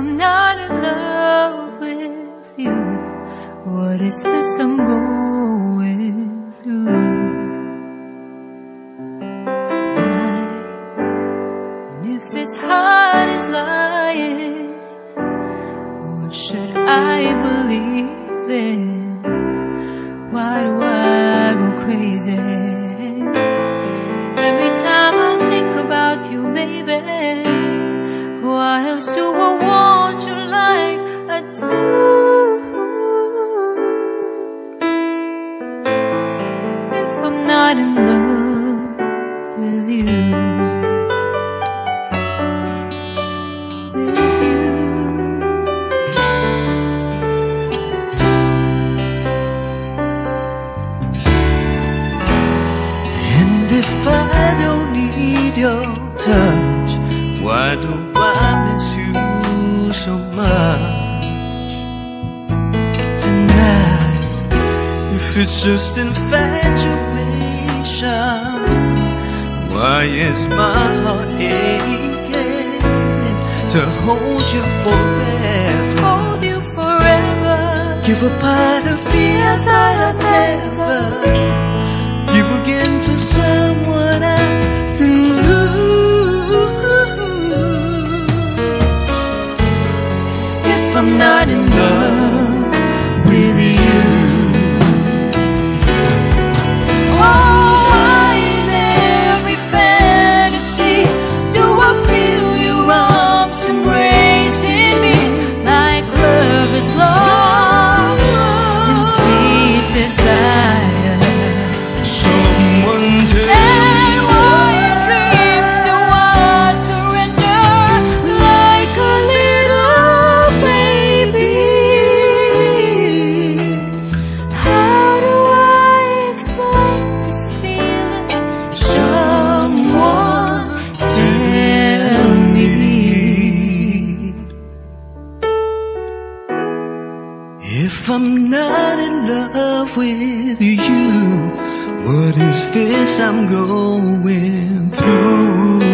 I'm not in love with you. What is this I'm going through? Tonight, and if this heart is lying, what should I believe in? Why do I go crazy? Every time I think about you, baby, why else do I want? Touch, why do I miss you so much? If it's just infatuation, why is my heart aching to hold you forever? Hold you forever. Give a part of me I thought I'd never I'm not in love with you, what is this I'm going through?